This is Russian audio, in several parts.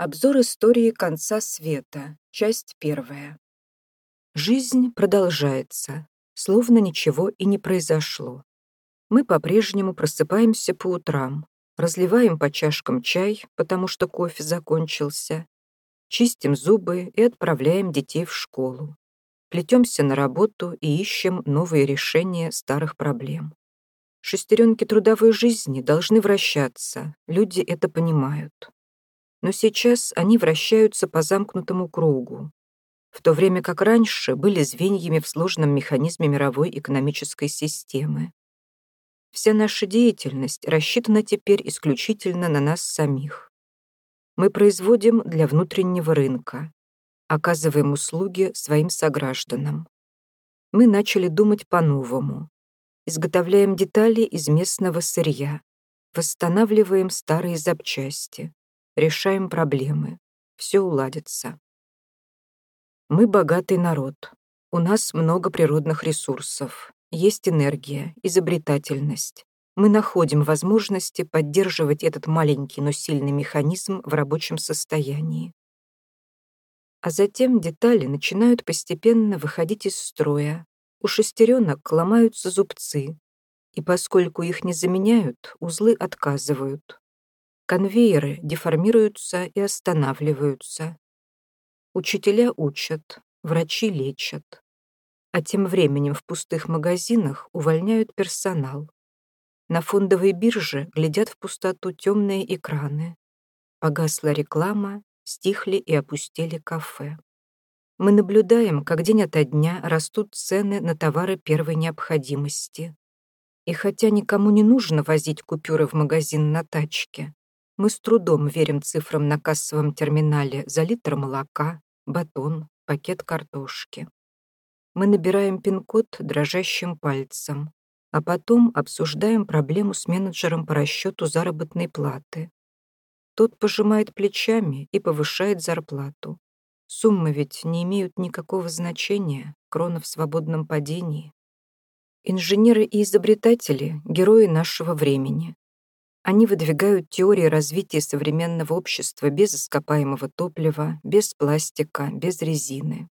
Обзор истории конца света. Часть первая. Жизнь продолжается, словно ничего и не произошло. Мы по-прежнему просыпаемся по утрам, разливаем по чашкам чай, потому что кофе закончился, чистим зубы и отправляем детей в школу. Плетемся на работу и ищем новые решения старых проблем. Шестеренки трудовой жизни должны вращаться, люди это понимают но сейчас они вращаются по замкнутому кругу, в то время как раньше были звеньями в сложном механизме мировой экономической системы. Вся наша деятельность рассчитана теперь исключительно на нас самих. Мы производим для внутреннего рынка, оказываем услуги своим согражданам. Мы начали думать по-новому, изготовляем детали из местного сырья, восстанавливаем старые запчасти, решаем проблемы. Все уладится. Мы богатый народ. У нас много природных ресурсов. Есть энергия, изобретательность. Мы находим возможности поддерживать этот маленький, но сильный механизм в рабочем состоянии. А затем детали начинают постепенно выходить из строя. У шестеренок ломаются зубцы, и поскольку их не заменяют, узлы отказывают. Конвейеры деформируются и останавливаются. Учителя учат, врачи лечат. А тем временем в пустых магазинах увольняют персонал. На фондовой бирже глядят в пустоту темные экраны. Погасла реклама, стихли и опустели кафе. Мы наблюдаем, как день ото дня растут цены на товары первой необходимости. И хотя никому не нужно возить купюры в магазин на тачке, мы с трудом верим цифрам на кассовом терминале за литр молока, батон, пакет картошки. Мы набираем пин-код дрожащим пальцем, а потом обсуждаем проблему с менеджером по расчету заработной платы. Тот пожимает плечами и повышает зарплату. Суммы ведь не имеют никакого значения, крона в свободном падении. Инженеры и изобретатели — герои нашего времени. Они выдвигают теории развития современного общества без ископаемого топлива, без пластика, без резины.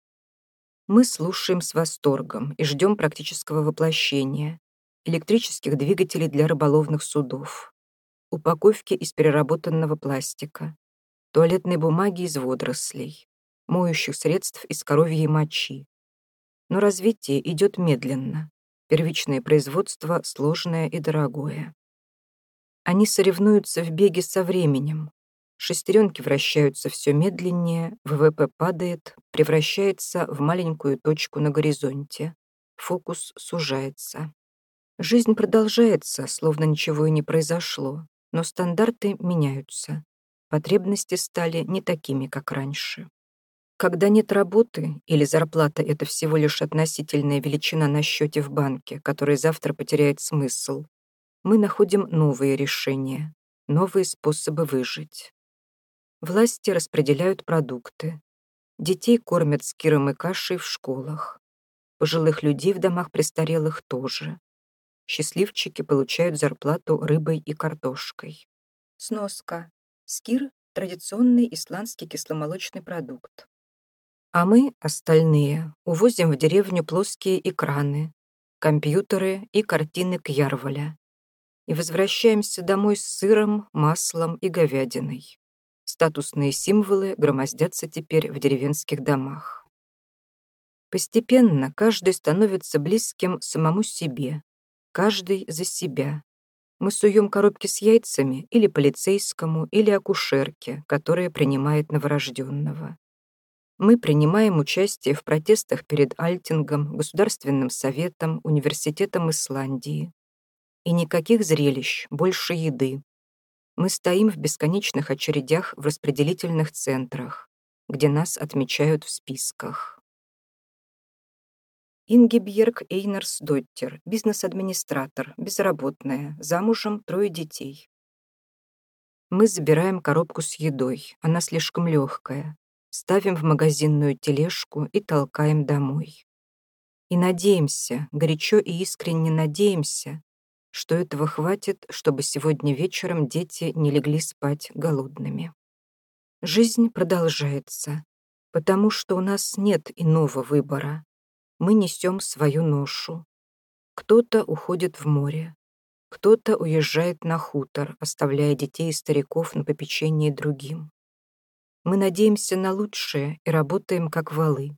Мы слушаем с восторгом и ждем практического воплощения электрических двигателей для рыболовных судов, упаковки из переработанного пластика, туалетной бумаги из водорослей, моющих средств из коровьей мочи. Но развитие идет медленно, первичное производство сложное и дорогое. Они соревнуются в беге со временем. Шестеренки вращаются все медленнее, ВВП падает, превращается в маленькую точку на горизонте. Фокус сужается. Жизнь продолжается, словно ничего и не произошло, но стандарты меняются. Потребности стали не такими, как раньше. Когда нет работы или зарплата — это всего лишь относительная величина на счете в банке, который завтра потеряет смысл, мы находим новые решения, новые способы выжить. Власти распределяют продукты. Детей кормят скиром и кашей в школах. Пожилых людей в домах престарелых тоже. Счастливчики получают зарплату рыбой и картошкой. Сноска. Скир – традиционный исландский кисломолочный продукт. А мы, остальные, увозим в деревню плоские экраны, компьютеры и картины Кьярваля, и возвращаемся домой с сыром, маслом и говядиной. Статусные символы громоздятся теперь в деревенских домах. Постепенно каждый становится близким самому себе, каждый за себя. Мы суем коробки с яйцами или полицейскому, или акушерке, которая принимает новорожденного. Мы принимаем участие в протестах перед Альтингом, Государственным советом, Университетом Исландии. И никаких зрелищ, больше еды. Мы стоим в бесконечных очередях в распределительных центрах, где нас отмечают в списках. Ингебьерг Эйнерс Доттер, бизнес-администратор, безработная, замужем, трое детей. Мы забираем коробку с едой, она слишком легкая, ставим в магазинную тележку и толкаем домой. И надеемся, горячо и искренне надеемся, что этого хватит, чтобы сегодня вечером дети не легли спать голодными. Жизнь продолжается, потому что у нас нет иного выбора. Мы несем свою ношу. Кто-то уходит в море, кто-то уезжает на хутор, оставляя детей и стариков на попечении другим. Мы надеемся на лучшее и работаем как валы.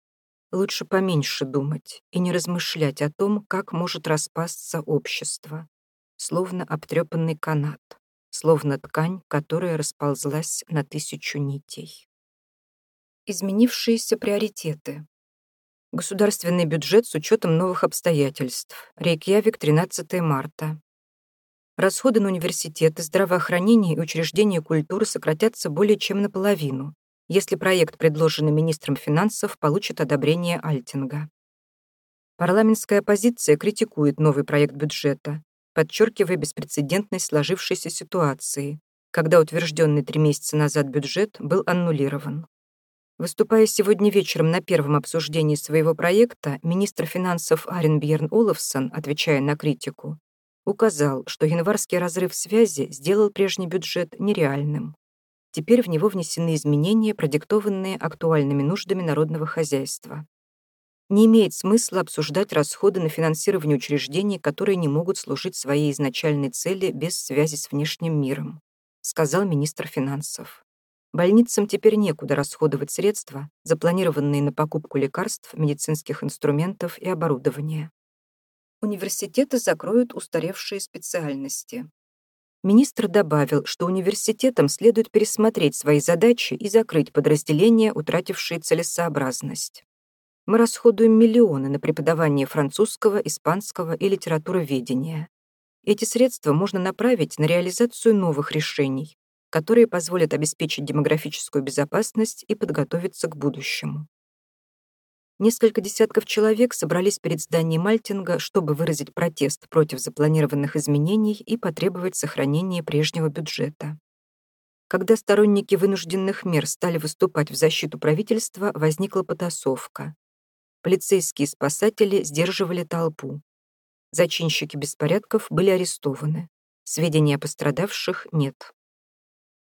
Лучше поменьше думать и не размышлять о том, как может распасться общество, словно обтрепанный канат словно ткань, которая расползлась на тысячу нитей. Изменившиеся приоритеты. Государственный бюджет с учетом новых обстоятельств. Рейкьявик, 13 марта. Расходы на университеты, здравоохранение и учреждения культуры сократятся более чем наполовину, если проект, предложенный министром финансов, получит одобрение Альтинга. Парламентская оппозиция критикует новый проект бюджета, подчеркивая беспрецедентность сложившейся ситуации, когда утвержденный три месяца назад бюджет был аннулирован. Выступая сегодня вечером на первом обсуждении своего проекта, министр финансов Арен Бьерн Олафсон, отвечая на критику, указал, что январский разрыв связи сделал прежний бюджет нереальным. Теперь в него внесены изменения, продиктованные актуальными нуждами народного хозяйства не имеет смысла обсуждать расходы на финансирование учреждений, которые не могут служить своей изначальной цели без связи с внешним миром, сказал министр финансов. Больницам теперь некуда расходовать средства, запланированные на покупку лекарств, медицинских инструментов и оборудования. Университеты закроют устаревшие специальности. Министр добавил, что университетам следует пересмотреть свои задачи и закрыть подразделения, утратившие целесообразность мы расходуем миллионы на преподавание французского, испанского и литературоведения. Эти средства можно направить на реализацию новых решений, которые позволят обеспечить демографическую безопасность и подготовиться к будущему. Несколько десятков человек собрались перед зданием Мальтинга, чтобы выразить протест против запланированных изменений и потребовать сохранения прежнего бюджета. Когда сторонники вынужденных мер стали выступать в защиту правительства, возникла потасовка. Полицейские спасатели сдерживали толпу. Зачинщики беспорядков были арестованы. Сведений о пострадавших нет.